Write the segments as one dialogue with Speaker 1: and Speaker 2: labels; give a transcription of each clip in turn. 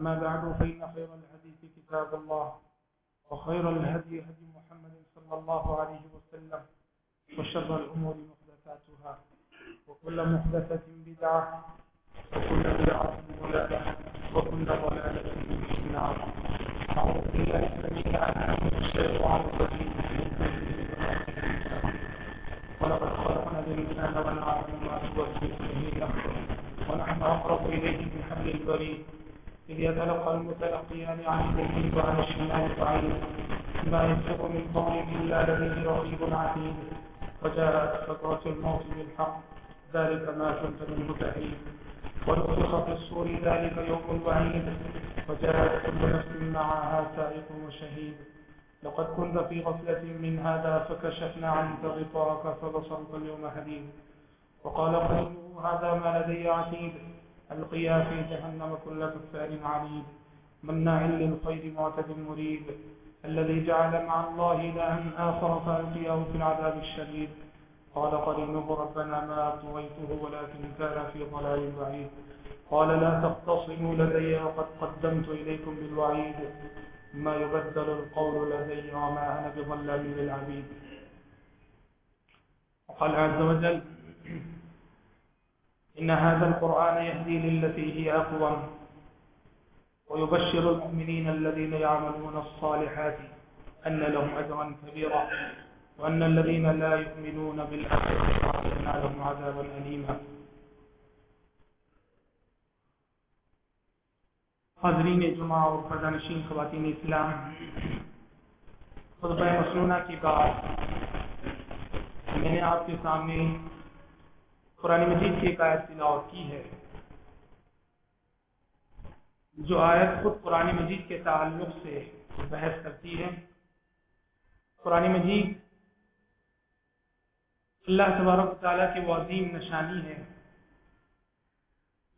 Speaker 1: أما بعد، فإن خير الحديث كتاب الله، وخير الهدي هدي محمد صلى الله عليه وسلم، وشر الأمور محدثاتها، وكل محدثة بدعة، وكل بدعة ضلالة، وكل ضلالة في النار. أعوذ بالله السميع العليم من الشيطان الرجيم. ولقد خلقنا الإنسان ونعلم ما توسوس به نفسه ونحن أقرب إليه من حبل الوريد. إذ يتلقى المتلقيان عن اليمين وعن الشمال قعيد ما يسبق من قول إلا لديه رقيب عتيد. وجاءت سكرة الموت بالحق، ذلك ما كنت منه تحيد ونفخ في الصور ذلك يوم الوعيد. وجاءت كل نفس معها سائق وشهيد. لقد كنت في غفلة من هذا فكشفنا عنك غطاءك فبصرك اليوم حديد وقال قرينه هذا ما لدي عتيد. القيا في جهنم كل كفار عنيد، مناع للخير معتد مريد الذي جعل مع الله إلها آخر فألقياه في العذاب الشديد. قال قرينه ربنا ما أطويته ولكن كان في ضلال بعيد. قال لا تختصموا لدي وقد قدمت إليكم بالوعيد. ما يبدل القول لدي وما أنا بظلام للعبيد. وقال عز وجل إن هذا القرآن يهدي للتي هي أقوم ويبشر المؤمنين الذين يعملون الصالحات أن لهم أجرا كبيرا وأن الذين لا يؤمنون بالآخرة أعطينا لهم عذابا أليما. حاضرین جمعہ اور فضا نشین خواتین اسلام، خطبہ مسلونہ کی بات میں نے آپ کے سامنے قرآن مجید کی ایک آیت تلاوت کی ہے۔ جو آیت خود قرآن مجید کے تعلق سے بحث کرتی ہے۔ قرآن مجید اللہ تبارک تعالیٰ کی وہ عظیم نشانی ہے۔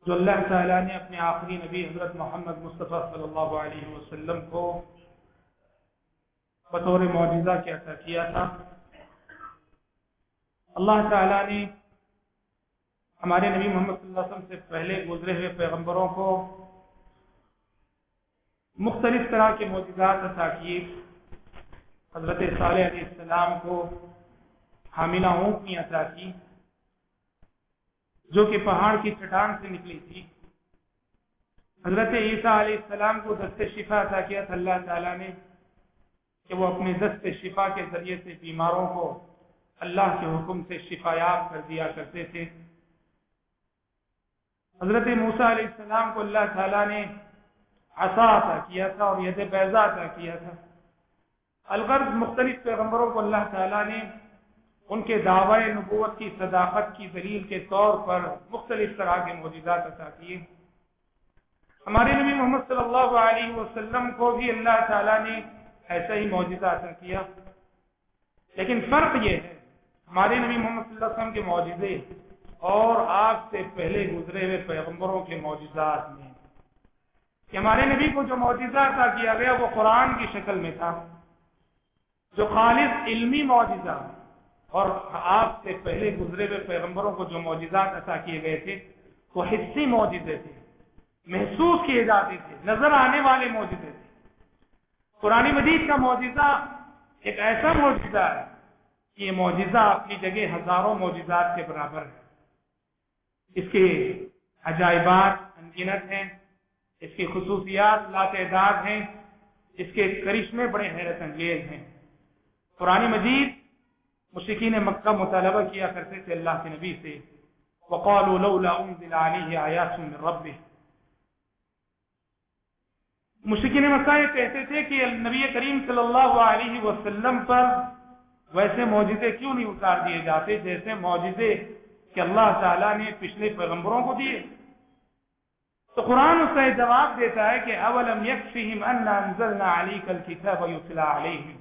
Speaker 1: جو اللہ تعالیٰ نے اپنے آخری نبی حضرت محمد مصطفیٰ صلی اللہ علیہ وسلم کو بطور معجزہ کے عطا کیا تھا۔ اللہ تعالیٰ نے ہمارے نبی محمد صلی اللہ علیہ وسلم سے پہلے گزرے ہوئے پیغمبروں کو مختلف طرح کے معجزات عطا کیے۔ حضرت صالح علیہ السلام کو حاملہ اونٹنی عطا کی، جو کہ پہاڑ کی چٹان سے نکلی تھی۔ حضرت عیسیٰ علیہ السلام کو دست شفا عطا کیا تھا، اللہ تعالیٰ نے کہ وہ اپنے دست شفا کے ذریعے سے بیماروں کو اللہ کے حکم سے شفا یاب کر دیا کرتے تھے۔ حضرت موسیٰ علیہ السلام کو اللہ تعالیٰ نے عصا عطا کیا تھا اور ید بیضا عطا کیا تھا۔ الغرض مختلف پیغمبروں کو اللہ تعالیٰ نے ان کے دعوی نبوت کی صداقت کی دلیل کے طور پر مختلف طرح کے معجزات عطا کیے۔ ہمارے نبی محمد صلی اللہ علیہ وسلم کو بھی اللہ تعالیٰ نے ایسا ہی معجزہ عطا کیا۔ لیکن فرق یہ ہے، ہمارے نبی محمد صلی اللہ علیہ وسلم کے معجزے اور آپ سے پہلے گزرے ہوئے پیغمبروں کے معجزات میں کہ ہمارے نبی کو جو معجزہ عطا کیا گیا وہ قرآن کی شکل میں تھا، جو خالص علمی معجزہ اور آپ سے پہلے گزرے ہوئے پیغمبروں کو جو معجزات عطا کیے گئے تھے، وہ حصی معجزے تھے، محسوس کیے جاتے تھے، نظر آنے والے معجزے تھے۔ قرآن مجید کا معجزہ ایک ایسا معجزہ ہے کہ یہ معجزہ اپنی جگہ ہزاروں معجزات کے برابر ہے۔ اس کے عجائبات انگنت ہیں، اس کی خصوصیات لاتعداد ہیں، اس کے کرشمے بڑے حیرت انگیز ہیں۔ قرآن مجید مشرقین مکہ مطالبہ کیا کرتے تھے اللہ کے نبی سے، وقالوا لولا انزل عليه آیات من ربه۔ مشرقین مکہ یہ کہتے تھے کہ نبی کریم صلی اللہ علیہ وسلم پر ویسے معجزے کیوں نہیں اتار دیے جاتے؟ جیسے معجزے کہ اللہ تعالیٰ نے پچھلے پیغمبروں کو دیے۔ تو قرآن اس کا جواب دیتا ہے کہ اولم یکفیہم انا انزلنا علیک الکتاب یتلا علیہم۔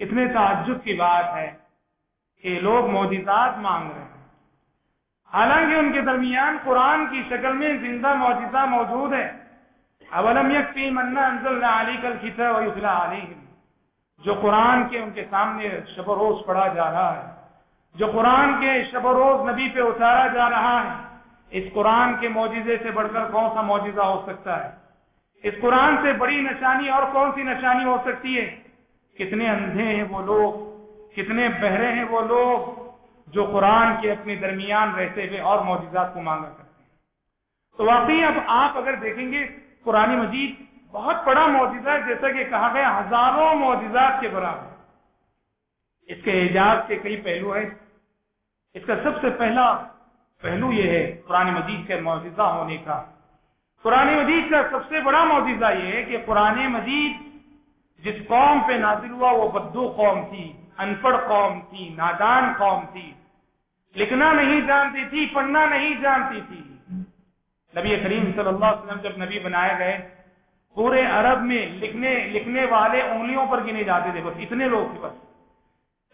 Speaker 1: اتنے تعجب کی بات ہے کہ لوگ معجزات مانگ رہے ہیں۔ حالانکہ ان کے درمیان قرآن کی شکل میں زندہ معجزہ موجود ہے۔ اولم یکفیہم انا انزلنا علیک الکتاب یتلا علیہم۔ جو قرآن کے ان کے سامنے شب و روز پڑھا جا رہا ہے۔ جو قرآن کے شب و روز نبی پہ اتارا جا رہا ہے، اس قرآن کے معجزے سے بڑھ کر کون سا معجزہ ہو سکتا ہے؟ اس قرآن سے بڑی نشانی اور کون سی نشانی ہو سکتی ہے؟ کتنے اندھے ہیں وہ لوگ، کتنے بہرے ہیں وہ لوگ جو قرآن کے اپنے درمیان رہتے ہوئے اور معجزات کو مانگا کرتے ہیں۔ تو واقعی اب آپ اگر دیکھیں گے، قرآن مجید بہت بڑا معجزہ ہے، جیسا کہ کہا گیا، ہزاروں معجزات کے برابر۔ اس کے اعجاز کے کئی پہلو ہیں۔ اس کا سب سے پہلا پہلو یہ ہے قرآن مجید کے معجزہ ہونے کا۔ قرآن مجید کا سب سے بڑا معجزہ یہ ہے کہ قرآن مجید جس قوم پہ نازل ہوا وہ بدو قوم تھی ان پڑھ قوم تھی، نادان قوم تھی۔ لکھنا نہیں جانتی تھی، پڑھنا نہیں جانتی تھی۔ نبی کریم صلی اللہ علیہ وسلم جب نبی بنائے گئے، پورے عرب میں لکھنے لکھنے والے انگلیوں پر گنے جاتے تھے، بس اتنے لوگ تھے بس۔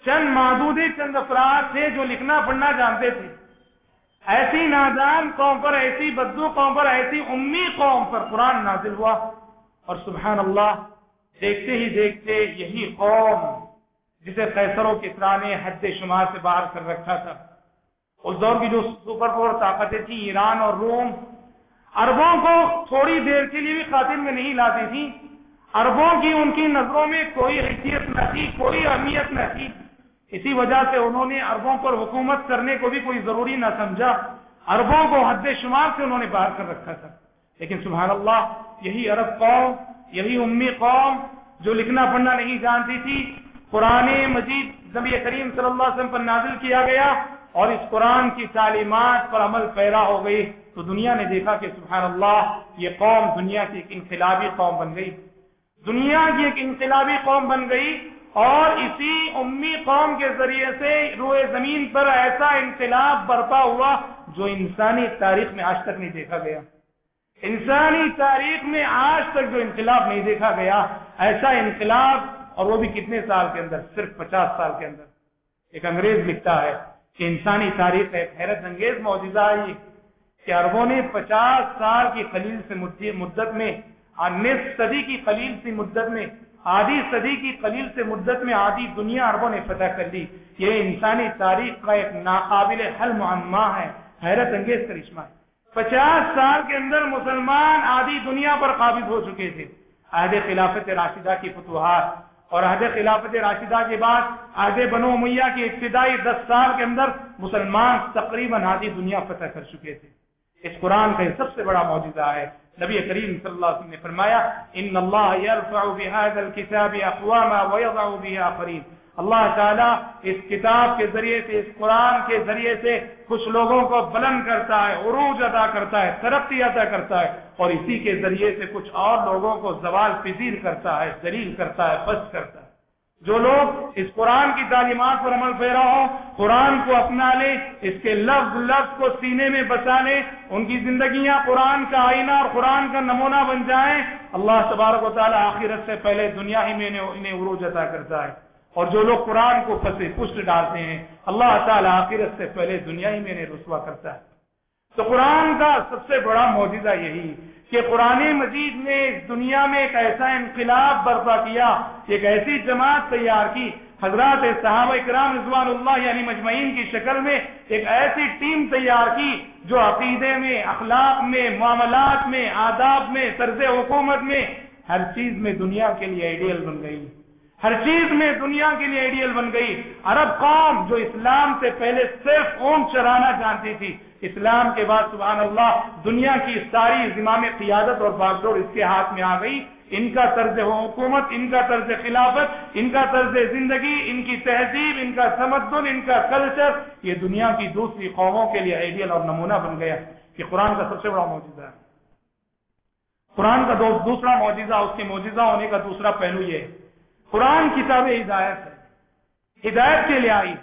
Speaker 1: چند محدود چند افراد تھے جو لکھنا پڑھنا جانتے تھے۔ ایسی نادان قوم پر، ایسی بدو قوم پر، ایسی امی قوم پر قرآن نازل ہوا۔ اور سبحان اللہ، دیکھتے ہی دیکھتے یہی قوم جسے قیصروں کے نے حد شمار سے باہر کر رکھا تھا۔ اس دور کی جو سپر پاور طاقتیں تھیں، ایران اور روم اربوں کو تھوڑی دیر کے لیے بھی خاطر میں نہیں لاتی تھی اربوں کی ان کی نظروں میں کوئی حیثیت نہ تھی، کوئی اہمیت نہ تھی۔ اسی وجہ سے انہوں نے اربوں پر حکومت کرنے کو بھی کوئی ضروری نہ سمجھا۔ اربوں کو حد شمار سے انہوں نے باہر کر رکھا تھا۔ لیکن سبحان اللہ، یہی عرب قوم، یہی امی قوم جو لکھنا پڑھنا نہیں جانتی تھی، قرآن مجید نبی کریم صلی اللہ علیہ وسلم پر نازل کیا گیا اور اس قرآن کی تعلیمات پر عمل پیرا ہو گئی۔ تو دنیا نے دیکھا کہ سبحان اللہ، یہ قوم دنیا کی ایک انقلابی قوم بن گئی۔ دنیا کی ایک انقلابی قوم بن گئی۔ اور اسی امی قوم کے ذریعے سے روئے زمین پر ایسا انقلاب برپا ہوا جو انسانی تاریخ میں آج تک نہیں دیکھا گیا۔ انسانی تاریخ میں آج تک جو انقلاب نہیں دیکھا گیا، ایسا انقلاب، اور وہ بھی کتنے سال کے اندر، صرف پچاس سال کے اندر۔ ایک انگریز لکھتا ہے کہ انسانی تاریخ ایک حیرت انگیز موجودہ ہے کہ اربوں نے پچاس سال کی خلیل سے مدت میں نصف صدی کی خلیل سی مدت میں آدھی صدی کی قلیل سے مدت میں آدھی دنیا عربوں نے فتح کر لی۔ یہ انسانی تاریخ کا ایک ناقابل حل معمہ ہے۔ حیرت انگیز کرشمہ۔ ہے پچاس سال کے اندر مسلمان آدھی دنیا پر قابض ہو چکے تھے۔ عہد خلافت راشدہ کی فتوحات۔ اور عہد خلافت راشدہ کے بعد عہد بنو میاں کی ابتدائی دس سال کے اندر مسلمان تقریباً آدھی دنیا فتح کر چکے تھے۔ اس قرآن کا یہ سب سے بڑا موجودہ ہے۔ نبی کریم صلی اللہ علیہ وسلم نے فرمایا، ان اللہ يرفع بهذا الكتاب اقواما ويضع به اخرين اللہ تعالیٰ اس کتاب کے ذریعے سے، اس قرآن کے ذریعے سے کچھ لوگوں کو بلند کرتا ہے، عروج ادا کرتا ہے، ترقی ادا کرتا ہے، اور اسی کے ذریعے سے کچھ اور لوگوں کو زوال پذیر کرتا ہے دلیل کرتا ہے بس کرتا ہے۔ جو لوگ اس قرآن کی تعلیمات پر عمل پیرا ہو، قرآن کو اپنا لے، اس کے لفظ لفظ کو سینے میں بچا لے، ان کی زندگیاں قرآن کا آئینہ اور قرآن کا نمونہ بن جائیں، اللہ تبارک و تعالیٰ آخرت سے پہلے دنیا ہی میں انہیں عروج عطا کرتا ہے۔ اور جو لوگ قرآن کو پسے پشت ڈالتے ہیں، اللہ تعالیٰ آخرت سے پہلے دنیا ہی میں انہیں رسوا کرتا ہے۔ تو قرآن کا سب سے بڑا موجودہ یہی کہ قرآن مجید نے اس دنیا میں ایک ایسا انقلاب برپا کیا، ایک ایسی جماعت تیار کی۔ حضرات صحابہ اکرام رضوان اللہ یعنی مجمعین کی شکل میں ایک ایسی ٹیم تیار کی جو عقیدے میں، اخلاق میں، معاملات میں، آداب میں، طرز حکومت میں ہر چیز میں دنیا کے لیے آئیڈیل بن گئی۔ ہر چیز میں دنیا کے لیے آئیڈیل بن گئی۔ عرب قوم جو اسلام سے پہلے صرف اون چرانا جانتی تھی، اسلام کے بعد سبحان اللہ دنیا کی ساری زمام قیادت اور باغڈور اس کے ہاتھ میں آ گئی۔ ان کا طرز حکومت، ان کا طرز خلافت، ان کا طرز زندگی، ان کی تہذیب، ان کا تمدن، ان کا کلچر یہ دنیا کی دوسری قوموں کے لیے آئیڈیل اور نمونہ بن گیا کہ قرآن کا سب سے بڑا موجودہ ہے۔ قرآن کا دوسرا موجودہ اس کے موجودہ ہونے کا دوسرا پہلو یہ ہے۔ قرآن کتاب ہدایت ہے۔ ہدایت کے لیے آئی۔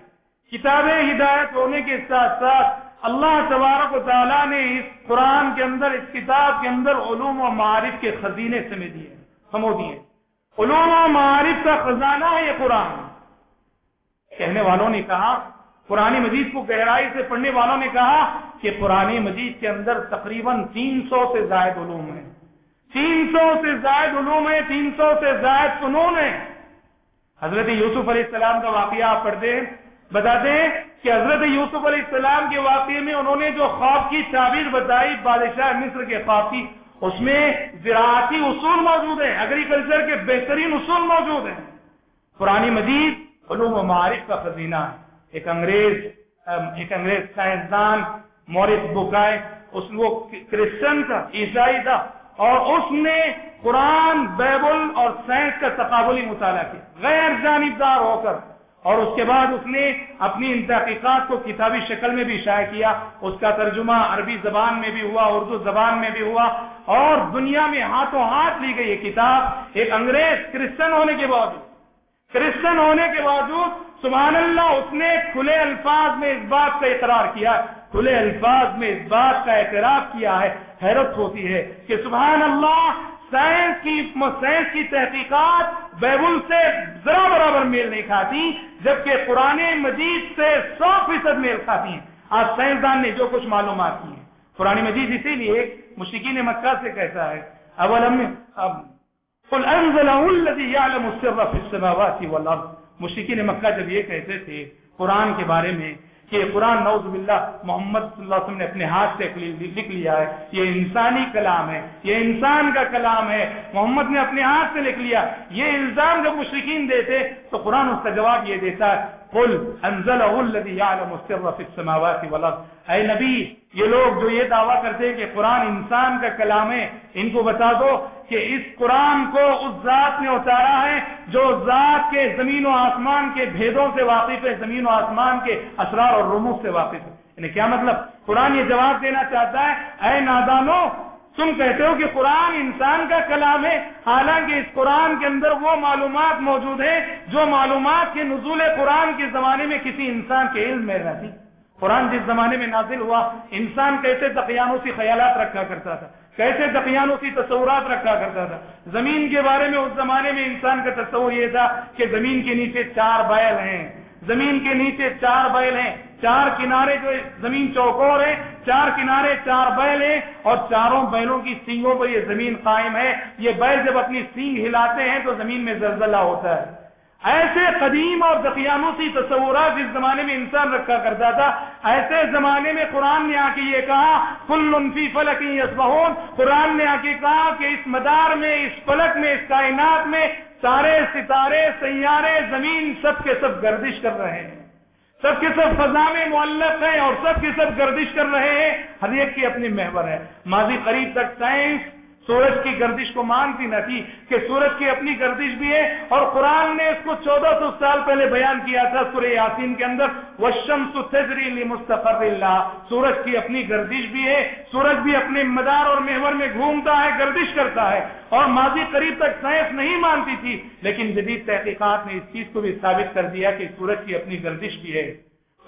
Speaker 1: کتاب ہدایت ہونے کے ساتھ ساتھ اللہ تبارک و تعالیٰ نے اس قرآن کے اندر، اس کتاب کے اندر علوم و معارف کے خزینے سمے دیے سمو دیے۔ علوم و معارف کا خزانہ ہے یہ قرآن۔ کہنے والوں نے کہا، قرآن مجید کو گہرائی سے پڑھنے والوں نے کہا کہ قرآن مجید کے اندر تقریباً تین سو سے زائد علوم ہیں۔ تین سو سے زائد علوم ہیں، تین سو سے زائد فنون ہیں۔ حضرت یوسف علیہ السلام کا واقعہ آپ پڑھتے ہیں۔ بتاتے ہیں کہ حضرت یوسف علیہ السلام کے واقعے میں انہوں نے جو خواب کی تعبیر بتائی بادشاہ مصر کے خواب کی، اس میں زراعتی اصول موجود ہیں ایگریکلچر کے بہترین اصول موجود ہیں۔ پرانی مجید علوم و معارف کا خزینہ ایک انگریز ایک انگریز سائنسدان مورس بکائے اس وہ کرسچن تھا، عیسائی تھا، اور اس نے قرآن بیبل اور سائنس کا تقابلی مطالعہ کیا۔ غیر جانبدار ہو کر۔ اور اس کے بعد اس نے اپنی ان تحقیقات کو کتابی شکل میں بھی شائع کیا۔ اس کا ترجمہ عربی زبان میں بھی ہوا، اردو زبان میں بھی ہوا۔ اور دنیا میں ہاتھوں ہاتھ لی گئی یہ کتاب۔ ایک انگریز کرسچن ہونے کے باوجود۔ کرسچن ہونے کے باوجود، سبحان اللہ، اس نے کھلے الفاظ میں اس بات کا اقرار کیا کھلے الفاظ میں اس بات کا اعتراف کیا ہے۔ حیرت ہوتی ہے کہ سبحان اللہ سائنس کی سائنس کی تحقیقات بیبل سے ذرا برابر میل نہیں کھاتی، جبکہ قرآن مجید سے سو فیصد میل کھاتی ہیں۔ آج سائنسدان نے جو کچھ معلومات کی ہیں۔ قرآن مجید اسی لیے مشکین مکہ سے کہتا ہے اول مشکین مکہ جب یہ کہتے تھے قرآن کے بارے میں کہ قرآن نوز باللہ محمد صلی اللہ علیہ وسلم نے اپنے ہاتھ سے لکھ لیا ہے۔ یہ انسانی کلام ہے۔ یہ انسان کا کلام ہے۔ محمد نے اپنے ہاتھ سے لکھ لیا۔ یہ الزام جب مشرقین دیتے تو قرآن اس کا جواب یہ دیتا ہے قل الذي يعلم السر في السماوات والارض اے نبی، یہ لوگ جو یہ دعویٰ کرتے ہیں کہ قرآن انسان کا کلام ہے، ان کو بتا دو کہ اس قرآن کو اس ذات نے اتارا ہے جو ذات کے زمین و آسمان کے بھیدوں سے واقف ہے، زمین و آسمان کے اسرار اور رموز سے واقف ہے۔ یعنی کیا مطلب؟ قرآن یہ جواب دینا چاہتا ہے، اے نادانو تم کہتے ہو کہ قرآن انسان کا کلام ہے، حالانکہ اس قرآن کے اندر وہ معلومات موجود ہیں جو معلومات کے نزول قرآن کے زمانے میں کسی انسان کے علم میں رہتی۔ قرآن جس زمانے میں نازل ہوا، انسان کیسے دقیانوں سے خیالات رکھا کرتا تھا، کیسے دقیانوں سے تصورات رکھا کرتا تھا۔ زمین کے بارے میں اس زمانے میں انسان کا تصور یہ تھا کہ زمین کے نیچے چار بیل ہیں۔ زمین کے نیچے چار بیل ہیں۔ چار کنارے جو زمین چوکور ہے چار کنارے چار بیل ہیں اور چاروں بیلوں کی سینگوں پر یہ زمین قائم ہے۔ یہ بیل جب اپنی سینگ ہلاتے ہیں تو زمین میں زلزلہ ہوتا ہے۔ ایسے قدیم اور دقیانوسی تصورات جس زمانے میں انسان رکھا کرتا تھا، ایسے زمانے میں قرآن نے آ کے یہ کہا کل فی فلک یسبہون قرآن نے آ کے کہا کہ اس مدار میں، اس فلک میں، اس کائنات میں سارے ستارے، سیارے، زمین سب کے سب گردش کر رہے ہیں۔ سب کے سب فضا میں معلق ہیں اور سب کے سب گردش کر رہے ہیں، ہر ایک کی اپنی محور ہے۔ ماضی قریب تک سائنس سورج کی گردش کو مانتی نہ تھی کہ سورج کی اپنی گردش بھی ہے اور قرآن نے اس کو چودہ سو سال پہلے بیان کیا تھا سورہ یاسین کے اندر مستقر اللہ سورج کی اپنی گردش بھی ہے، سورج بھی اپنے مدار اور محور میں گھومتا ہے، گردش کرتا ہے، اور ماضی قریب تک سائنس نہیں مانتی تھی، لیکن جدید تحقیقات نے اس چیز کو بھی ثابت کر دیا کہ سورج کی اپنی گردش بھی ہے۔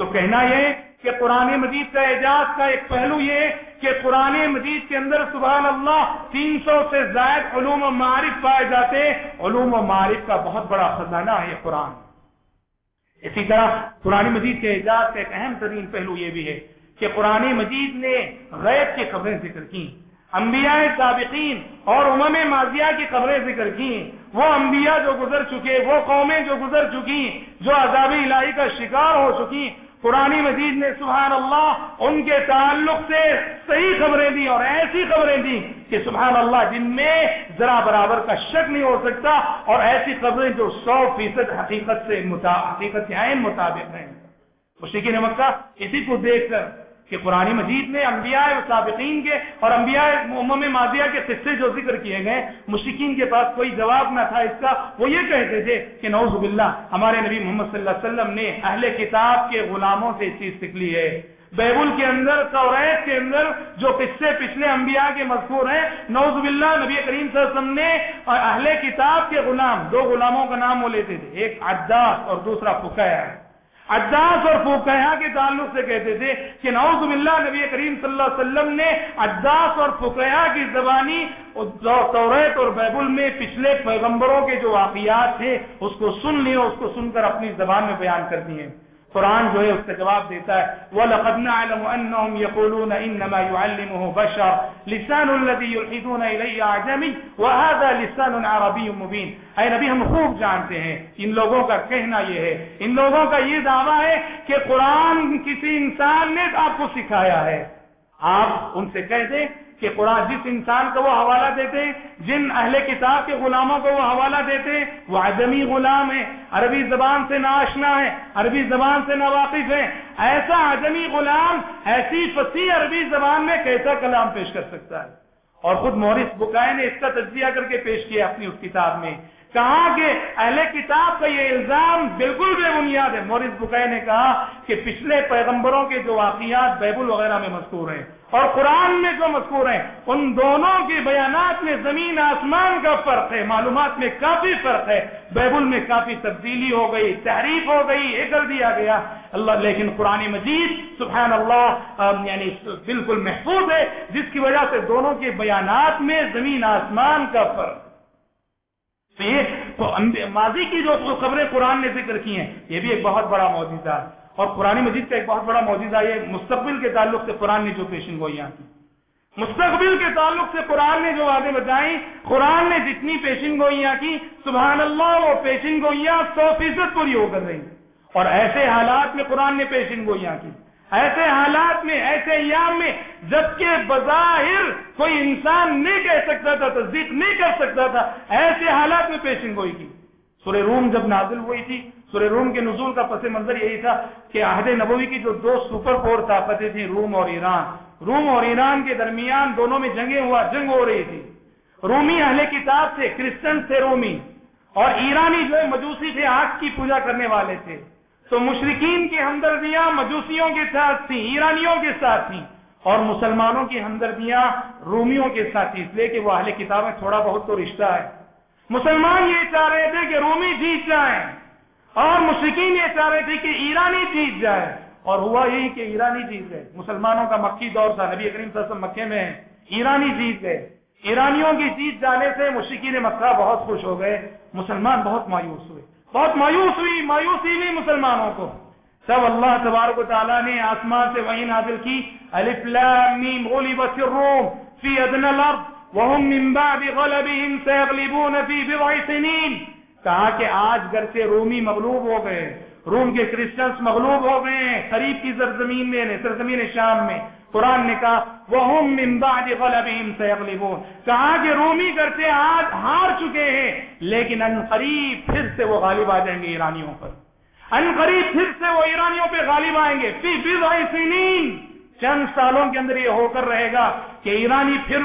Speaker 1: تو کہنا یہ کہ قرآن مجید کا اعجاز کا ایک پہلو یہ کہ قرآن مجید کے اندر سبحان اللہ تین سو سے زائد علوم و معارف پائے جاتے علوم و معارف کا بہت بڑا خزانہ ہے یہ قرآن۔ اسی طرح قرآن مجید کے اعجاز کا ایک اہم ترین پہلو یہ بھی ہے کہ قرآن مجید نے غیب کی خبریں ذکر کی انبیاء سابقین اور امم ماضیہ کی خبریں ذکر کی وہ انبیاء جو گزر چکے، وہ قومیں جو گزر چکی جو عذاب الہی کا شکار ہو چکی قرآن مجید نے سبحان اللہ ان کے تعلق سے صحیح خبریں دی اور ایسی خبریں دی کہ سبحان اللہ جن میں ذرا برابر کا شک نہیں ہو سکتا اور ایسی خبریں جو سو فیصد حقیقت سے حقیقت کے عین مطابق ہیں۔ مشکل مکہ اسی کو دیکھ کر کہ قرآن مجید نے انبیاء و سابقین کے اور انبیاء امم ماضیہ کے قصے جو ذکر کیے گئے مشکین کے پاس کوئی جواب نہ تھا اس کا، وہ یہ کہتے تھے کہ نوز باللہ، ہمارے نبی محمد صلی اللہ علیہ وسلم نے اہل کتاب کے غلاموں سے چیز سیکھ لی ہے۔ بیبل کے اندر توریت کے اندر جو قصے پچھلے انبیاء کے مذکور ہیں نوز باللہ، نبی کریم صلی اللہ علیہ وسلم نے اہل کتاب کے غلام، دو غلاموں کا نام وہ لیتے تھے، ایک عداس اور دوسرا فکیا عداس اور فوکیا کے تعلق سے کہتے تھے کہ نعوذ باللہ نبی کریم صلی اللہ علیہ وسلم نے عداس اور فوکیا کی زبانی توریت اور بیبل میں پچھلے پیغمبروں کے جو واقعات تھے، اس کو سن لیے اس کو سن کر اپنی زبان میں بیان کر دیے قرآن جو ہے اس کا جواب دیتا ہے۔ وَلَقَدْ نَعْلَمُ أَنَّهُمْ يَقُولُونَ إِنَّمَا يُعَلِّمُهُ بَشَرٌ۔ لِسَانُ الَّذِي يُلْحِدُونَ إِلَيَّ عَجَمِي وَهَذَا لِسَانٌ عَرَبِيٌّ مُبِينٌ۔ اے نبی، ہم خوب جانتے ہیں۔ ان لوگوں کا کہنا یہ ہے۔ ان لوگوں کا یہ دعویٰ ہے کہ قرآن کسی انسان نے آپ کو سکھایا ہے۔ آپ ان سے کہہ دیں۔ کہ قرآن جس انسان کو وہ حوالہ دیتے ہیں، جن اہل کتاب کے غلاموں کو وہ حوالہ دیتے ہیں، وہ عدمی غلام ہے عربی زبان سے ناشنا ہے عربی زبان سے ناواقف ہے ایسا عدمی غلام، ایسی فصیح عربی زبان میں کیسا کلام پیش کر سکتا ہے؟ اور خود مورس بکائے نے اس کا تجزیہ کر کے پیش کیا اپنی اس کتاب میں۔ کہا کہ اہل کتاب کا یہ الزام بالکل بے بنیاد ہے۔ مورس بکائے نے کہا کہ پچھلے پیغمبروں کے جو واقعات بیبل وغیرہ میں مذکور ہیں اور قرآن میں جو مذکور ہیں، ان دونوں کے بیانات میں زمین آسمان کا فرق ہے۔ معلومات میں کافی فرق ہے۔ بیبل میں کافی تبدیلی ہو گئی، تحریف ہو گئی، یہ کر دیا گیا۔ اللہ، لیکن قرآن مجید سبحان اللہ یعنی بالکل محفوظ ہے، جس کی وجہ سے دونوں کے بیانات میں زمین آسمان کا فرق تو یہ ماضی کی جو خبریں قرآن نے ذکر کی ہیں، یہ بھی ایک بہت بڑا موجودہ ہے۔ اور قرآن مجید کا ایک بہت بڑا موجودہ یہ مستقبل کے تعلق سے قرآن نے جو پیشن گوئیاں کی۔ مستقبل کے تعلق سے قرآن نے جو وعدے بتائیں، قرآن نے جتنی پیشن گوئیاں کی، سبحان اللہ، وہ پیشن گوئیاں سو فیصد پوری ہو کر رہی اور ایسے حالات میں قرآن نے پیشن گوئیاں کی۔ ایسے حالات میں، ایسے ایام میں، جبکہ بظاہر کوئی انسان نہیں کہہ سکتا تھا، تصدیق نہیں کر سکتا تھا، ایسے حالات میں پیشن گوئی کی سورہ روم جب نازل ہوئی تھی، سورہ روم کے نزول کا پس منظر یہی تھا کہ عہد نبوی کی جو دو سپر پور طاقتیں تھیں، روم اور ایران۔ روم اور ایران کے درمیان دونوں میں جنگیں ہوا، جنگ ہو رہی تھی۔ رومی اہل کتاب تھے، کرسچن تھے رومی۔ اور ایرانی جو ہے مجوسی تھے آگ کی پوجا کرنے والے تھے۔ تو مشرقین کی ہمدردیاں، مجوسیوں کے ساتھ تھیں، ایرانیوں کے ساتھ تھیں اور مسلمانوں کی ہمدردیاں رومیوں کے ساتھ تھیں۔ اس لیے کہ وہ اہل کتابیں تھوڑا بہت تو رشتہ ہے۔ مسلمان یہ چاہ رہے تھے کہ رومی جیت جائیں اور مشرقین یہ چاہ رہے تھے کہ ایرانی جیت جائے۔ اور ہوا یہی کہ ایرانی جیت گئے۔ مسلمانوں کا مکی دور تھا۔ نبی کریم صلی اللہ علیہ وسلم مکے میں ایرانی جیت گئے۔ ایرانیوں کی جیت جانے سے مشرقین مکہ بہت خوش ہو گئے۔ مسلمان بہت مایوس ہوئے۔ بہت مایوس ہوئی، مایوسی ہوئی مسلمانوں کو۔ سب اللہ تبارک و تعالیٰ نے آسمان سے وہی نازل کی۔ الف لام میم غلبت الروم، فی ادنى الارض، وهم من بعد غلبهم سيغلبون في بضع سنين کہا کہ آج گھر سے رومی مغلوب ہو گئے۔ روم کے کرسچنس مغلوب ہو گئے۔ ہیں قریب کی سرزمین میں سرزمین شام میں۔ قرآن نے کہا وہ بعد غلبهم سيغلبون۔ کہا کہ رومی گھر سے آج ہار چکے ہیں، لیکن ان قریب پھر سے وہ غالب آ جائیں گے ایرانیوں پر۔ ان قریب پھر سے وہ ایرانیوں پہ غالب آئیں گے۔ فی بضع سنین۔ چند سالوں کے اندر یہ ہو کر رہے گا کہ ایرانی پھر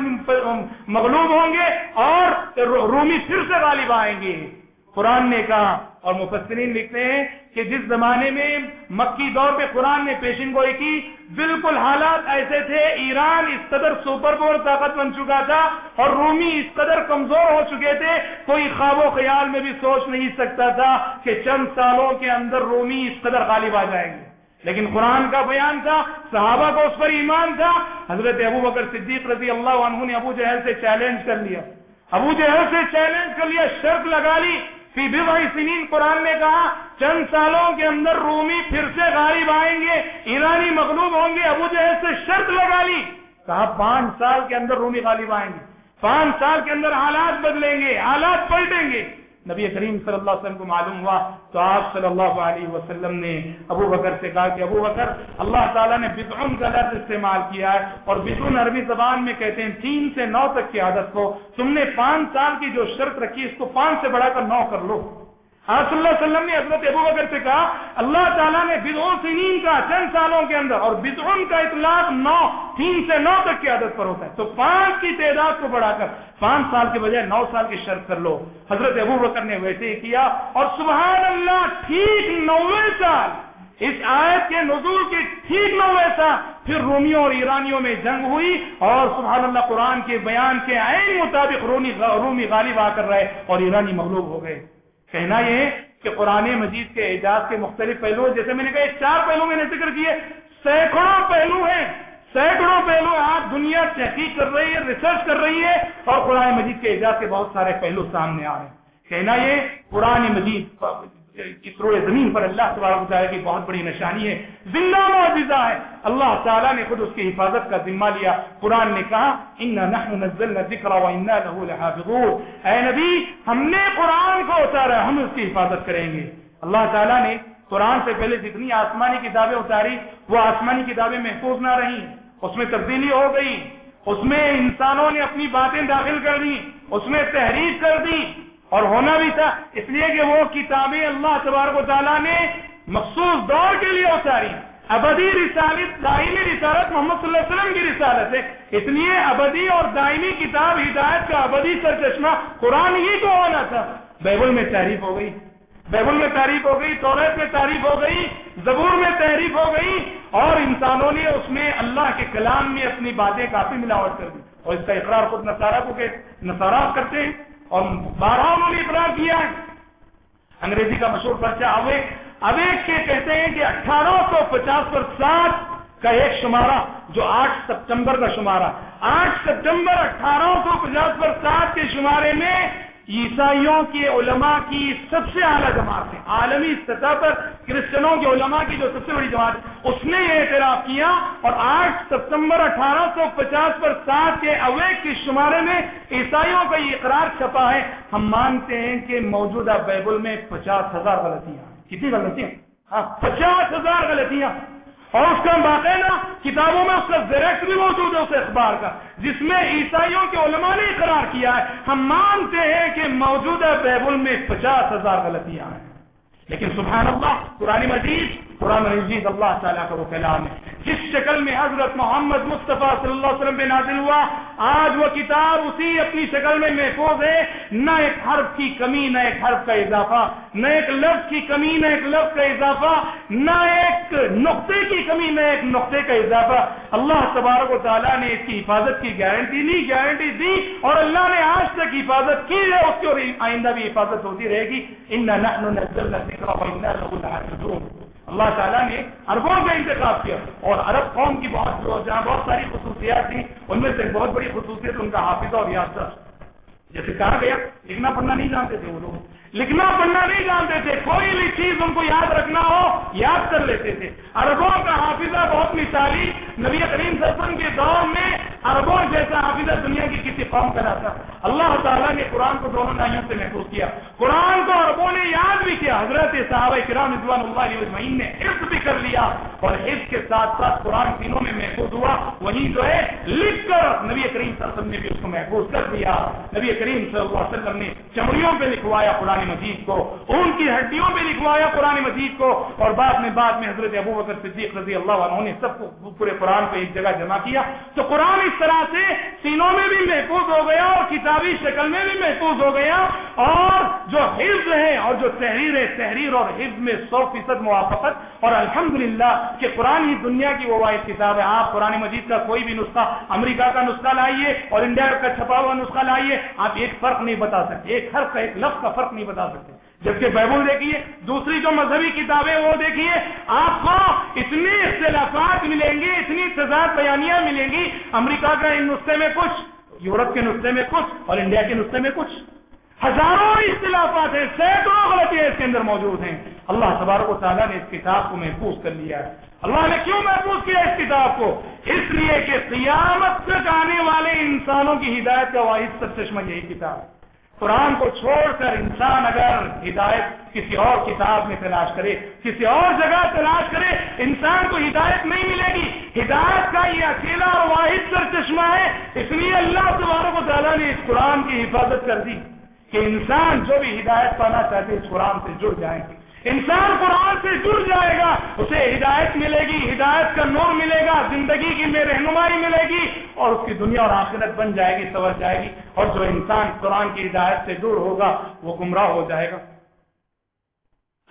Speaker 1: مغلوب ہوں گے اور رومی پھر سے غالب آئیں گے۔ قرآن نے کہا اور مفسرین لکھتے ہیں کہ جس زمانے میں مکی دور پہ قرآن نے پیشن گوئی کی، بالکل حالات ایسے تھے، ایران اس قدر سپر پور طاقت بن چکا تھا اور رومی اس قدر کمزور ہو چکے تھے، کوئی خواب و خیال میں بھی سوچ نہیں سکتا تھا کہ چند سالوں کے اندر رومی اس قدر غالب آ جائیں گے۔ لیکن قرآن کا بیان تھا، صحابہ کو اس پر ایمان تھا۔ حضرت ابو بکر صدیق رضی اللہ عنہ نے ابو جہل سے چیلنج کر لیا۔ ابو جہل سے چیلنج کر لیا شرط لگا لی۔ فی بھائی سنین قرآن نے کہا، چند سالوں کے اندر رومی پھر سے غالب آئیں گے، ایرانی مغلوب ہوں گے، ابو جہل سے شرط لگا لی۔ کہا، پانچ سال کے اندر رومی غالب آئیں گے۔ پانچ سال کے اندر حالات بدلیں گے، حالات پلٹیں گے۔ نبی کریم صلی اللہ علیہ وسلم کو معلوم ہوا تو آپ صلی اللہ علیہ وسلم نے ابو بکر سے کہا کہ ابو بکر، اللہ تعالیٰ نے بدعن کا لفظ استعمال کیا ہے اور بدعن عربی زبان میں کہتے ہیں تین سے نو تک کی عادت کو۔ تم نے پانچ سال کی جو شرط رکھی، اس کو پانچ سے بڑھا کر نو کر لو۔ آپ صلی اللہ علیہ وسلم نے حضرت ابو بکر سے کہا، اللہ تعالیٰ نے بدعون سنین کا چند سالوں کے اندر اور بدعون کا اطلاق نو تین سے نو تک کی عادت پر ہوتا ہے۔ تو پانچ کی تعداد کو بڑھا کر پانچ سال کے بجائے نو سال کی شرط کر لو۔ حضرت ابو بکر نے ویسے ہی کیا۔ اور سبحان اللہ، ٹھیک نوے سال۔ اس آیت کے نزول کے ٹھیک نوے سال پھر رومیوں اور ایرانیوں میں جنگ ہوئی اور سبحان اللہ قرآن کے بیان کے عین مطابق رومی غالب آ کر رہے اور ایرانی مغلوب ہو گئے۔ کہنا یہ ہے کہ قرآن مجید کے اعجاز کے مختلف پہلو جیسے میں نے کہا چار پہلو میں نے ذکر کیے۔ سینکڑوں پہلو ہیں۔ سینکڑوں پہلو آج دنیا تحقیق کر رہی ہے ریسرچ کر رہی ہے اور قرآن مجید کے اعجاز کے بہت سارے پہلو سامنے آ رہے ہیں۔ کہنا یہ پرانی مجید روئے زمین پر اللہ تبارک تعالیٰ کی بہت بڑی نشانی ہے۔ زندہ معجزہ ہے۔ اللہ تعالیٰ نے خود اس کی حفاظت کا ذمہ لیا۔ قرآن نے کہا ان نحن نزلنا ذکر و انا له لحافظون۔ اے نبی، ہم نے قرآن کو اتارا، ہم اس کی حفاظت کریں گے۔ اللہ تعالیٰ نے قرآن سے پہلے جتنی آسمانی کتابیں اتاری، وہ آسمانی کتابیں محفوظ نہ رہی اس میں تبدیلی ہو گئی، اس میں انسانوں نے اپنی باتیں داخل کر دی اس میں تحریر کر دی اور ہونا بھی تھا۔ اس لیے کہ وہ کتابیں اللہ تبارک و تعالیٰ نے مخصوص دور کے لیے اتاری۔ ابدی رسالت، دائمی رسالت محمد صلی اللہ علیہ وسلم کی رسالت ہے۔ اس لیے ابدی اور دائمی کتاب ہدایت کا ابدی سر چشمہ قرآن ہی کو ہونا تھا۔ بیبل میں تعریف ہو گئی۔ بیبل میں تعریف ہو گئی توریت میں تعریف ہو گئی، زبور میں تحریف ہو گئی، اور انسانوں نے اس میں اللہ کے کلام میں اپنی باتیں کافی ملاوٹ کر دی۔ اور اس کا اقرار خود نصارہ کو نصارہ کرتے ہیں، اور بارہ انہوں نے اقرار کیا ہے۔ انگریزی کا مشہور پرچہ اویک۔ اویک کے کہتے ہیں کہ اٹھارہ سو پچاس پر سات کا ایک شمارہ، جو آٹھ ستمبر کا شمارہ۔ آٹھ ستمبر اٹھارہ سو پچاس پر سات کے شمارے میں عیسائیوں کے علماء کی سب سے اعلیٰ جماعت ہے عالمی سطح پر کرسچنوں کے علماء کی جو سب سے بڑی جماعت ہے اس نے یہ اعتراف کیا اور آٹھ ستمبر اٹھارہ سو پچاس پر سات کے اویک کے شمارے میں عیسائیوں کا یہ اقرار چھپا ہے۔ ہم مانتے ہیں کہ موجودہ بیبل میں پچاس ہزار غلطیاں کتنی غلطیاں؟ ہاں پچاس ہزار غلطیاں۔ اور اس کا باقاعدہ کتابوں میں اس کا زیریکٹ بھی موجود ہے اس اخبار کا۔ جس میں عیسائیوں کے علماء نے اقرار کیا ہے، ہم مانتے ہیں کہ موجودہ بیبل میں پچاس ہزار غلطیاں ہیں۔ لیکن سبحان اللہ، قرآن مجید قرآن مجید اللہ تعالیٰ کا وہ کلام ہے۔ جس شکل میں حضرت محمد مصطفیٰ صلی اللہ علیہ وسلم پہ نازل ہوا، آج وہ کتاب اسی اپنی شکل میں محفوظ ہے۔ نہ ایک حرف کی کمی، نہ ایک حرف کا اضافہ، نہ ایک لفظ کی کمی، نہ ایک لفظ کا اضافہ، نہ ایک نقطے کی کمی، نہ ایک نقطے کا اضافہ۔ اللہ تبارک و تعالیٰ نے اس کی حفاظت کی گارنٹی لی گارنٹی دی اور اللہ نے آج تک حفاظت کی ہے، اس کی اور آئندہ بھی حفاظت ہوتی رہے گی۔ ان اللہ تعالیٰ نے اربوں کا انتخاب کیا اور عرب قوم کی بہت جہاں بہت ساری خصوصیات تھیں، ان میں سے بہت بڑی خصوصیت ان کا حافظہ اور یادداشت جیسے کہا گیا، لکھنا پڑھنا نہیں جانتے تھے وہ لوگ۔ لکھنا پڑھنا نہیں جانتے تھے، کوئی بھی چیز ان کو یاد رکھنا ہو، یاد کر لیتے تھے۔ عربوں کا حافظہ بہت مثالی، نبی کریم سرسن کے دور میں عربوں جیسا حافظہ دنیا کی کسی قوم کا تھا اللہ تعالیٰ نے قرآن کو دونوں نائیوں سے محفوظ کیا. قرآن کو عربوں نے یاد بھی کیا. حضرت صحابہ کرام رضوان اللہ علیہ مہین نے حفظ بھی کر لیا اور حفظ کے ساتھ ساتھ قرآن تینوں میں محفوظ ہوا. وہیں جو ہے لکھ کر نبی کریم صلی اللہ علیہ وسلم نے بھی اس کو محفوظ کر دیا. نبی کریم صلی اللہ علیہ وسلم نے چمڑیوں پہ لکھوایا قرآن مجید کو ان کی ہڈیوں پہ لکھوایا قرآن مجید کو اور بعد میں بعد میں حضرت ابو بکر صدیق رضی اللہ عنہ نے سب کو پورے قرآن پہ ایک جگہ جمع کیا. تو قرآن اس طرح سے سینوں میں بھی محفوظ ہو گیا اور کتابی شکل میں بھی محفوظ ہو گیا اور جو حفظ ہے اور جو تحریر ہے تحریر اور حفظ میں سو فیصد موافقت اور الحمدللہ کہ قرآن ہی دنیا کی وہ واحد کتاب ہے۔ آپ قرآن مجید کا کوئی بھی نسخہ، امریکہ کا نسخہ لائیے اور انڈیا کا چھپا ہوا نسخہ لائیے، آپ ایک فرق نہیں بتا سکتے، ایک حرف کا ایک لفظ کا فرق نہیں بتا سکتے۔ جبکہ بائبل دیکھیے، دوسری جو مذہبی کتابیں وہ دیکھیے، آپ کو اتنے اختلافات ملیں گے اتنی سزا بیانیاں ملیں گی، امریکہ کا ان نسخے میں کچھ، یورپ کے نسخے میں کچھ اور انڈیا کے نسخے میں کچھ۔ ہزاروں اختلافات ہیں، سینکڑوں غلطیاں اس کے اندر موجود ہیں۔ اللہ تبارک و تعالیٰ نے اس کتاب کو محفوظ کر لیا ہے۔ اللہ نے کیوں محفوظ کیا اس کتاب کو؟ اس لیے کہ قیامت تک آنے والے انسانوں کی ہدایت کا واحد سب چشمہ یہی کتاب ہے۔ قرآن کو چھوڑ کر انسان اگر ہدایت کسی اور کتاب میں تلاش کرے، کسی اور جگہ تلاش کرے، انسان کو ہدایت نہیں ملے گی۔ ہدایت کا یہ اکیلا اور واحد سر چشمہ ہے، اس لیے اللہ تبارک و تعالیٰ نے اس قرآن کی حفاظت کر دی کہ انسان جو بھی ہدایت پانا چاہتے اس قرآن سے جڑ جائیں۔ گے انسان قرآن سے جڑ جائے گا، اسے ہدایت ملے گی، ہدایت کا نور ملے گا، زندگی کی میں رہنمائی ملے گی اور اس کی دنیا اور آخرت بن جائے گی، سور جائے گی اور جو انسان قرآن کی ہدایت سے دور ہوگا، وہ گمراہ ہو جائے گا۔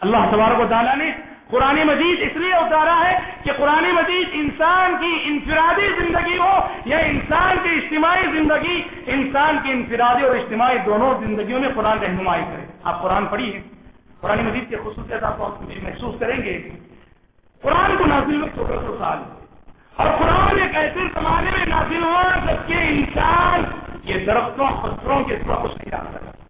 Speaker 1: اللہ تبارک و تعالیٰ نے قرآن مجید اس لیے اتارا ہے کہ قرآن مجید انسان کی انفرادی زندگی ہو یا انسان کی اجتماعی زندگی، انسان کی انفرادی اور اجتماعی دونوں زندگیوں میں قرآن رہنمائی کرے۔ آپ قرآن پڑھیے۔ قرآن مجید کی خصوصیت آپ محسوس کریں گے۔ قرآن کو نازل میں چودہ سو سال۔ اور قرآن ایک ایسے زمانے میں نازل ہوا جبکہ انسان یہ درختوں پتھروں کے سوا کچھ نہیں جان سکا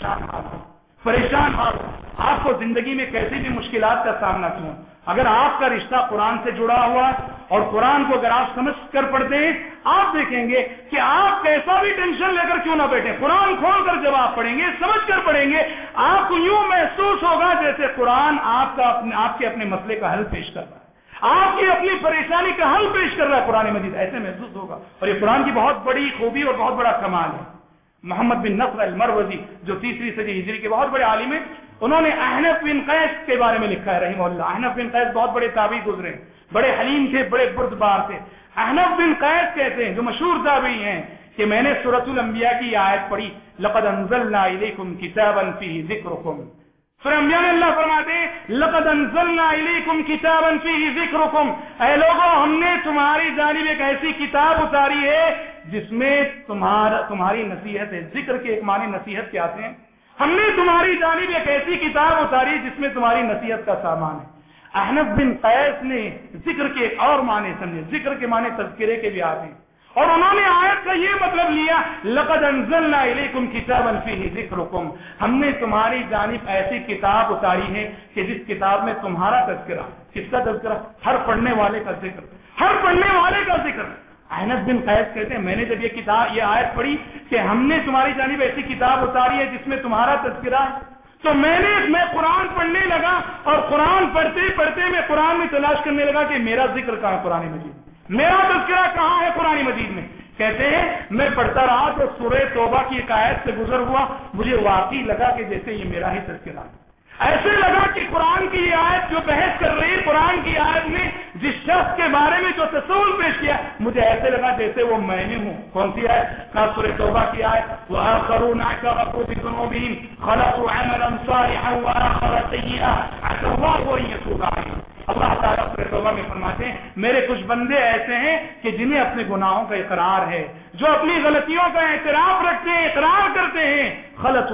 Speaker 1: پریشان حال ہو پریشان حال ہو آپ کو زندگی میں کیسی بھی مشکلات کا سامنا کیوں؟ اگر آپ کا رشتہ قرآن سے جڑا ہوا اور قرآن کو اگر آپ سمجھ کر پڑھتے ہیں، آپ دیکھیں گے کہ آپ کیسا بھی ٹینشن لے کر کیوں نہ بیٹھے؟ قرآن کھول کر جب آپ پڑھیں گے، سمجھ کر پڑھیں گے، آپ کو یوں محسوس ہوگا جیسے قرآن آپ کا اپنے آپ کے اپنے مسئلے کا حل پیش کر رہا ہے۔ آپ کی اپنی پریشانی کا حل پیش کر رہا ہے قرآن مجید، ایسے محسوس ہوگا۔ اور یہ قرآن کی بہت بڑی خوبی اور بہت بڑا کمال ہے۔ محمد بن نصر المروزی، جو تیسری صدی ہجری کے بہت بڑے عالم ہیں، انہوں نے احنف بن قیس کے بارے میں لکھا ہے رحیم اللہ۔ احنف بن قیس بہت بڑے تابعی گزرے بڑے حلیم تھے، بڑے بردبار تھے۔ احنف بن قیس کہتے ہیں، جو مشہور تابعی ہیں، کہ میں نے سورت الانبیاء کی آیت پڑھی، لقد انزلنا الیکم کتابا فیہ ذکرکم۔ سورہ انبیاء میں اللہ فرماتے لقد انزلنا الیکم کتابا فیہ ذکرکم۔ اے لوگوں ہم نے تمہاری جانب ایک ایسی کتاب اتاری ہے جس میں تمہارا تمہاری نصیحت ہے ذکر کے ایک معنی نصیحت کے آتے ہیں۔ ہم نے تمہاری جانب ایک ایسی کتاب اتاری جس میں تمہاری نصیحت کا سامان ہے۔ احنف بن قیس نے ذکر کے اور معنی سمجھے، ذکر کے معنی تذکرے کے بھی آتے ہیں۔ اور انہوں نے آیت کا یہ مطلب لیا، لقد انزلنا الیکم کتابا فیہ ذکرکم۔ ہم نے تمہاری جانب ایسی کتاب اتاری ہے کہ جس کتاب میں تمہارا تذکرہ، کس کا تذکرہ؟ ہر پڑھنے والے کا ذکر۔ ہر پڑھنے والے کا ذکر۔ احنت بن قید کہتے ہیں، میں نے جب یہ کتاب، یہ آیت پڑھی کہ ہم نے تمہاری جانب ایسی کتاب اتاری ہے جس میں تمہارا تذکرہ ہے۔ تو میں نے، میں قرآن پڑھنے لگا اور قرآن پڑھتے پڑھتے میں قرآن میں تلاش کرنے لگا کہ میرا ذکر کہاں قرآن مجید؟ میرا تذکرہ کہاں ہے قرآن مجید میں؟ کہتے ہیں، میں پڑھتا رہا تو سورہ توبہ کی ایک آیت سے گزر ہوا، مجھے واقعی لگا کہ جیسے یہ میرا ہی تذکرہ ہے۔ ایسے لگا کہ قرآن کی یہ آیت جو بحث کر رہی ہے، قرآن کی آیت میں جس شخص کے بارے میں جو تصور پیش کیا، مجھے ایسے لگا جیسے وہ میں نے ہوں۔ کون سی آیت؟ سور توبہ کی آیت وہ کرون خلق عملا صالحا واخر سیئا عسى الله ان يتوب عليهم۔ اللہ تعالیٰ توبہ میں فرماتے ہیں، میرے کچھ بندے ایسے ہیں کہ جنہیں اپنے گناہوں کا اقرار ہے۔ جو اپنی غلطیوں کا اعتراف رکھتے ہیں، اقرار کرتے ہیں، خلط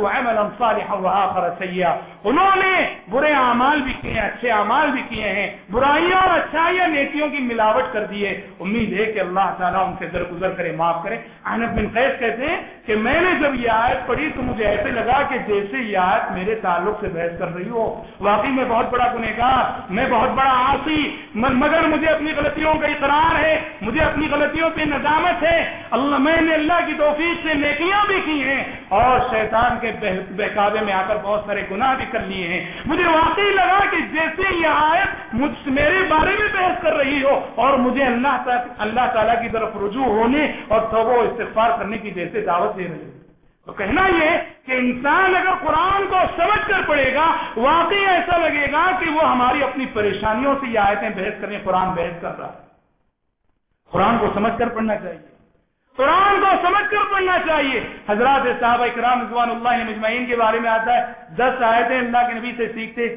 Speaker 1: سیاح انہوں نے برے اعمال بھی کیے ہیں اچھے اعمال بھی کیے ہیں برائیوں اور اچھائیاں نیکیوں کی ملاوٹ کر دی ہے۔ امید ہے کہ اللہ تعالیٰ ان سے درگزر کرے، معاف کرے۔ احنف بن قیس کہتے ہیں کہ میں نے جب یہ آیت پڑھی تو مجھے ایسے لگا کہ جیسے یہ آیت میرے تعلق سے بحث کر رہی ہو۔ واقعی میں بہت بڑا گنہگار، میں بہت بڑا آسی مگر مجھے اپنی غلطیوں کا اقرار ہے، مجھے اپنی غلطیوں پہ ندامت ہے۔ اللہ میں نے اللہ کی توفیق سے نیکیاں بھی کی ہیں اور شیطان کے بہکاوے میں آ کر بہت سارے گناہ بھی کر لیے ہیں۔ مجھے واقعی لگا کہ جیسے یہ آیت مجھ میرے بارے میں بحث کر رہی ہو اور مجھے اللہ اللہ تعالیٰ کی طرف رجوع ہونے اور تو وہ استغفار کرنے کی جیسے دعوت دے رہی ہے تو کہنا یہ کہ انسان اگر قرآن کو سمجھ کر پڑے گا، واقعی ایسا لگے گا کہ وہ ہماری اپنی پریشانیوں سے یہ آیتیں بحث کریں قرآن بحث کر رہا ہے۔ قرآن کو سمجھ کر پڑھنا چاہیے۔ قرآن کو سمجھ کر پڑھنا چاہیے۔ حضرات صاحب اکرام رضوان اللہ مجمعین کے بارے میں آتا ہے، دس آیتیں اللہ کے نبی سے سیکھتے۔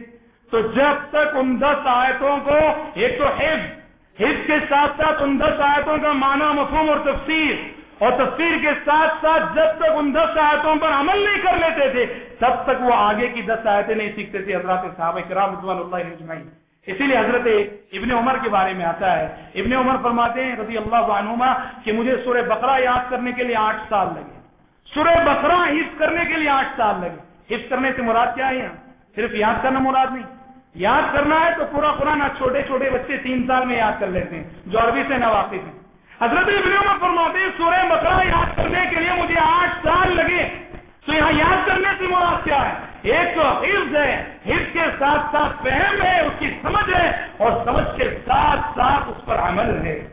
Speaker 1: تو جب تک ان دس آیتوں کو، ایک تو حفظ حفظ کے ساتھ ساتھ ان دس آیتوں کا معنی، مفہوم اور تفسیر اور تفسیر کے ساتھ ساتھ جب تک ان دس آیتوں پر عمل نہیں کر لیتے تھے، تب تک وہ آگے کی دس آیتیں نہیں سیکھتے تھے حضرات صحابہ کرام رضوان اللہ اجمعین۔ اسی لیے حضرت ابن عمر کے بارے میں آتا ہے۔ ابن عمر فرماتے ہیں رضی اللہ عنہما کہ مجھے سورہ بقرہ یاد کرنے کے لیے آٹھ سال لگے۔ سورہ بقرہ حفظ کرنے کے لیے آٹھ سال لگے۔ حفظ کرنے سے مراد کیا ہے یہاں؟ صرف یاد کرنا مراد نہیں۔ یاد کرنا ہے تو پورا قرآن چھوٹے چھوٹے بچے تین سال میں یاد کر لیتے ہیں، جو عربی سے نہ واقف ہیں۔ حضرت ابن عمر فرماتے ہیں سورہ بکرا یاد کرنے کے لیے مجھے آٹھ سال لگے۔ تو یہاں یاد کرنے سے مراد کیا ہے؟ ایک تو حفظ ہے، حفظ کے ساتھ ساتھ فہم ہے، اس کی سمجھ ہے اور سمجھ کے ساتھ ساتھ اس پر عمل ہے۔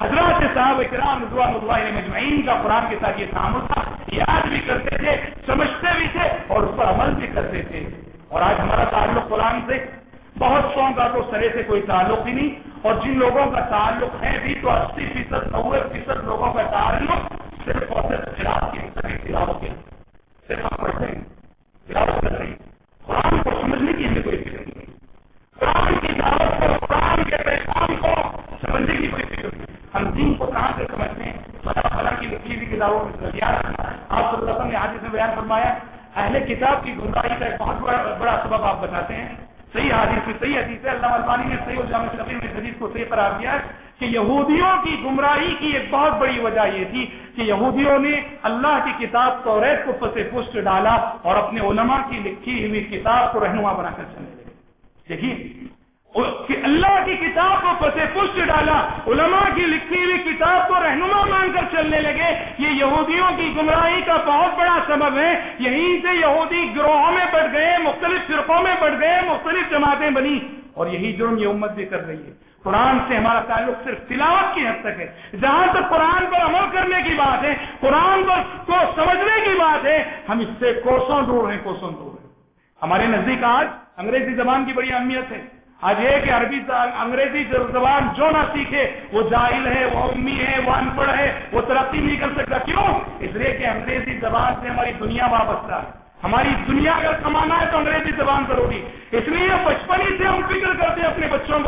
Speaker 1: حضرات صاحب اکرام رضوان اللہ مجمعین کا قرآن کے ساتھ یہ تعامل تھا۔ یاد بھی کرتے تھے، سمجھتے بھی تھے اور اس پر عمل بھی کرتے تھے۔ اور آج ہمارا تعلق قرآن سے۔ بہت سو کا تو سرے سے کوئی تعلق ہی نہیں۔ اور جن لوگوں کا تعلق ہے بھی تو اسی فیصد، نوے فیصد لوگوں کا تعلق صرف اور صرف خلاف کے۔ صحیح حادث میں صحیح حدیث ہے اللہ البانی نے صحیح الجامع شفیع میں حدیث کو صحیح قرار دیا ہے۔ کہ یہودیوں کی گمراہی کی ایک بہت بڑی وجہ یہ تھی کہ یہودیوں نے اللہ کی کتاب توریت کو پس پشت ڈالا اور اپنے علماء کی لکھی ہوئی کتاب کو رہنما بنا کر چلنے لگے دیکھیے کہ اللہ کی کتاب کو پسے پشت ڈالا، علماء کی لکھی ہوئی کتاب کو رہنما مان کر چلنے لگے، یہ یہودیوں کی گمراہی کا بہت بڑا سبب ہے۔ یہیں سے یہودی گروہوں میں بڑھ گئے، مختلف فرقوں میں بڑھ گئے، مختلف جماعتیں بنی اور یہی جرم یہ امت بھی کر رہی ہے۔ قرآن سے ہمارا تعلق صرف تلاوت کی حد تک ہے۔ جہاں تک قرآن پر عمل کرنے کی بات ہے، قرآن پر کو سمجھنے کی بات ہے، ہم اس سے کوسوں دور ہیں، کوسوں دور ہیں۔ ہمارے نزدیک آج انگریزی زبان کی بڑی اہمیت ہے۔ آج یہ کہ عربی انگریزی زبان جو نہ سیکھے، وہ جاہل ہے، وہ امی ہے، وہ ان پڑھ ہے، وہ ترقی نہیں کر سکتا۔ کیوں؟ اس لیے کہ انگریزی زبان سے ہماری دنیا وابستہ ہے۔ ہماری دنیا اگر کمانا ہے تو انگریزی زبان ضروری اس لیے بچپن ہی سے ہم فکر کرتے ہیں اپنے بچوں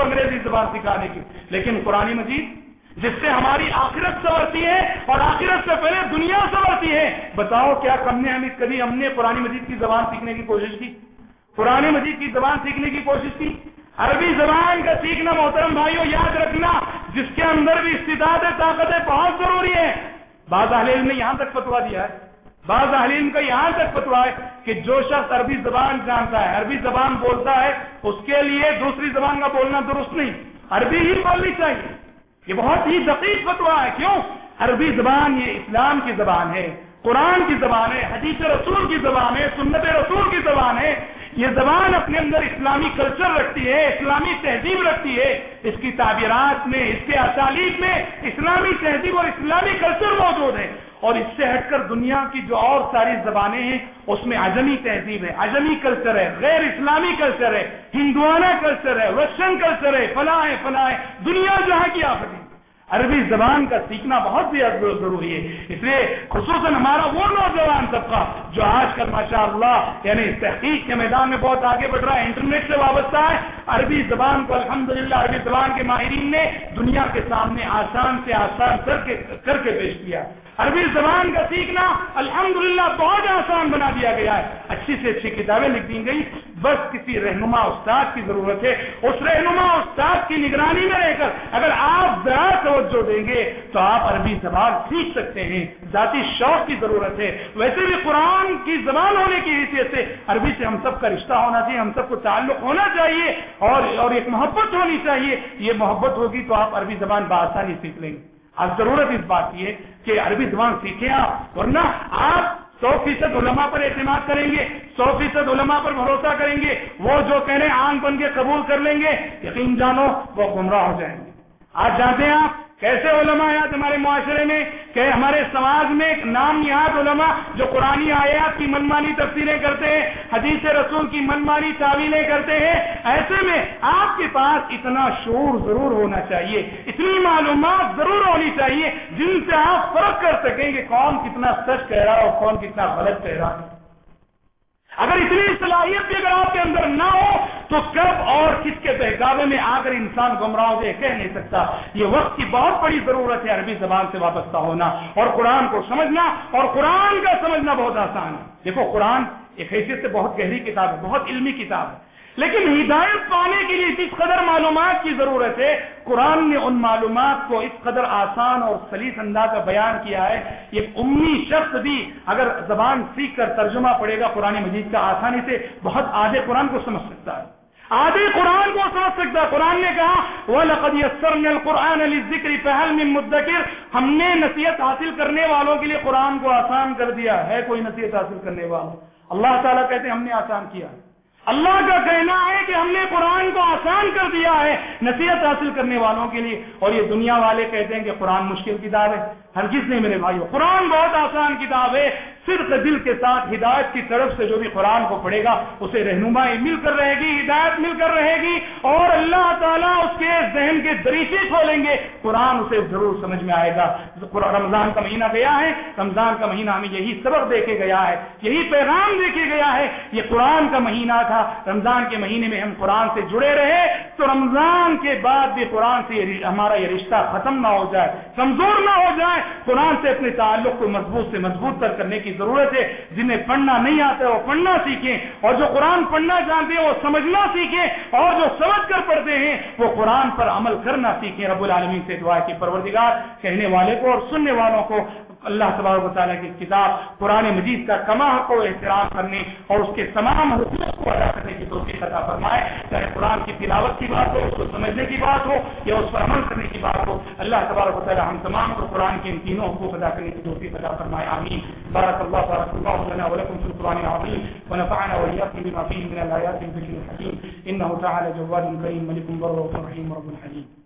Speaker 1: کو سکھانے کی۔ لیکن قرآن مجید جس سے ہماری آخرت سنورتی ہے اور آخرت سے پہلے دنیا سنورتی ہے، بتاؤ کیا کم نے ہمیں کبھی ہم نے قرآن مجید کی زبان سیکھنے کی کوشش کی؟ قرآن مجید کی زبان سیکھنے کی کوشش کی؟ عربی زبان کا سیکھنا محترم بھائیوں یاد رکھنا، جس کے اندر بھی استداد طاقتیں بہت ضروری ہے۔ بعض اہل نے یہاں تک پتوا دیا ہے۔ بعض اہلیم کا یہاں تک پتوا ہے کہ جو شخص عربی زبان جانتا ہے، عربی زبان بولتا ہے، اس کے لیے دوسری زبان کا بولنا درست نہیں۔ عربی ہی بولنی چاہیے۔ یہ بہت ہی دقیق فتوا ہے۔ کیوں؟ عربی زبان یہ اسلام کی زبان ہے، قرآن کی زبان ہے، حدیث رسول کی زبان ہے، سنت رسول کی زبان ہے۔ یہ زبان اپنے اندر اسلامی کلچر رکھتی ہے، اسلامی تہذیب رکھتی ہے۔ اس کی تعبیرات میں، اس کے اسالیب میں اسلامی تہذیب اور اسلامی کلچر موجود ہے۔ اور اس سے ہٹ کر دنیا کی جو اور ساری زبانیں ہیں، اس میں عجمی تہذیب ہے، عجمی کلچر ہے، غیر اسلامی کلچر ہے، ہندوانہ کلچر ہے، ویسٹرن کلچر ہے، فلاں ہے فلاں ہے دنیا جہاں کی آفت عربی زبان کا سیکھنا بہت زیادہ ضروری ہے۔ اس لیے خصوصاً ہمارا وہ نوجوان طبقہ جو آج کل ماشاء اللہ یعنی تحقیق کے میدان میں بہت آگے بڑھ رہا ہے، انٹرنیٹ سے وابستہ ہے۔ عربی زبان کو الحمدللہ عربی زبان کے ماہرین نے دنیا کے سامنے آسان سے آسان کر کے کر کے پیش کیا۔ عربی زبان کا سیکھنا الحمدللہ بہت آسان بنا دیا گیا ہے۔ اچھی سے اچھی کتابیں لکھ دی گئی بس کسی رہنما استاد کی ضرورت ہے، اس رہنما استاد کی نگرانی میں رہ کر اگر آپ ذرا توجہ دیں گے تو آپ عربی زبان سیکھ سکتے ہیں۔ ذاتی شوق کی ضرورت ہے۔ ویسے بھی قرآن کی زبان ہونے کی حیثیت سے عربی سے ہم سب کا رشتہ ہونا چاہیے، ہم سب کو تعلق ہونا چاہیے اور اور ایک محبت ہونی چاہیے۔ یہ محبت ہوگی تو آپ عربی زبان بآسانی سیکھ لیں گے۔ اب ضرورت اس بات کی ہے کہ عربی زبان سیکھیں آپ، ورنہ آپ سو فیصد علماء پر اعتماد کریں گے، سو فیصد علماء پر بھروسہ کریں گے، وہ جو کہہ رہے ہیں آنکھ بن کے قبول کر لیں گے، یقین جانو وہ گمراہ ہو جائیں گے۔ آج جانتے ہیں آپ کیسے علماء آج ہمارے معاشرے میں، کہ ہمارے سماج میں ایک نام نہاد علماء جو قرآن آیات کی منمانی تفصیلیں کرتے ہیں، حدیث رسول کی منمانی تعویلیں کرتے ہیں، ایسے میں آپ کے پاس اتنا شعور ضرور ہونا چاہیے، اتنی معلومات ضرور ہونی چاہیے جن سے آپ فرق کر سکیں کہ کون کتنا سچ کہہ رہا اور کون کتنا غلط کہہ رہا ہے۔ اگر اتنی صلاحیت بھی اگر آپ کے اندر نہ ہو تو کب اور کس کے بہکاوے میں آ کر انسان گمراہ دے کہہ نہیں سکتا۔ یہ وقت کی بہت بڑی ضرورت ہے عربی زبان سے وابستہ ہونا۔ اور قرآن کو سمجھنا اور قرآن کا سمجھنا بہت آسان ہے۔ دیکھو، قرآن ایک حیثیت سے بہت گہری کتاب ہے، بہت علمی کتاب ہے۔ لیکن ہدایت پانے کے لیے جس قدر معلومات کی ضرورت ہے، قرآن نے ان معلومات کو اس قدر آسان اور سلیس انداز کا بیان کیا ہے۔ یہ امی شخص بھی اگر زبان سیکھ کر ترجمہ پڑے گا، قرآن مجید کا آسانی سے بہت آدھے قرآن کو سمجھ سکتا ہے۔ آدھی قرآن کو سمجھ سکتا ہے قرآن نے کہا وہ لقد القرآن علی ذکر پہل میں مدکر ہم نے نصیحت حاصل کرنے والوں کے لیے قرآن کو آسان کر دیا ہے۔ کوئی نصیحت حاصل کرنے والا اللہ تعالیٰ کہتے ہیں، ہم نے آسان کیا۔ اللہ کا کہنا ہے کہ ہم نے قرآن کو آسان کر دیا ہے نصیحت حاصل کرنے والوں کے لیے۔ اور یہ دنیا والے کہتے ہیں کہ قرآن مشکل کتاب ہے۔ ہر کس نے میرے بھائی قرآن بہت آسان کتاب ہے۔ صرف دل کے ساتھ ہدایت کی طرف سے جو بھی قرآن کو پڑھے گا، اسے رہنمائی مل کر رہے گی، ہدایت مل کر رہے گی، اور اللہ تعالیٰ اس کے ذہن کے دریچے کھولیں گے۔ قرآن اسے ضرور سمجھ میں آئے گا۔ رمضان کا مہینہ گیا ہے، رمضان کا مہینہ ہمیں یہی سبق دے کے گیا ہے، یہی پیغام دے کے گیا ہے۔ یہ قرآن کا مہینہ تھا۔ رمضان کے مہینے میں ہم قرآن سے جڑے رہے، تو رمضان کے بعد بھی قرآن سے ہمارا یہ رشتہ ختم نہ ہو جائے، کمزور نہ ہو جائے۔ قرآن سے اپنے تعلق کو مضبوط سے مضبوط تر کرنے کی ضرورت ہے، جنہیں پڑھنا نہیں آتا وہ پڑھنا سیکھیں۔ اور جو قرآن پڑھنا جانتے ہیں، وہ سمجھنا سیکھیں۔ اور جو سمجھ کر پڑھتے ہیں، وہ قرآن پر عمل کرنا سیکھیں۔ رب العالمین سے دعا کی پروردگار، کہنے والے کو اور سننے والوں کو اللہ تبارک و تعالیٰ کی کتاب قرآن مجید کا کما کو احترام کرنے اور اس کے تمام حقوق کو ادا کرنے کی توفیق عطا فرمائے، چاہے قرآن کی تلاوت کی بات ہو، اس کو سمجھنے کی بات ہو یا اس پر عمل کرنے کی بات ہو، اللہ تبارک و تعالیٰ ہم تمام کو قرآن کے ان تینوں حقوق ادا کرنے کی توفیق عطا فرمائے، آمین۔ بارک اللہ بارک اللہ لنا ولکم فی القرآن العظیم ونفعنا وإياكم بما فيه من الآيات الذكر الحكيم إنه تعالى جواد كريم ملك بر رحيم رب الحليم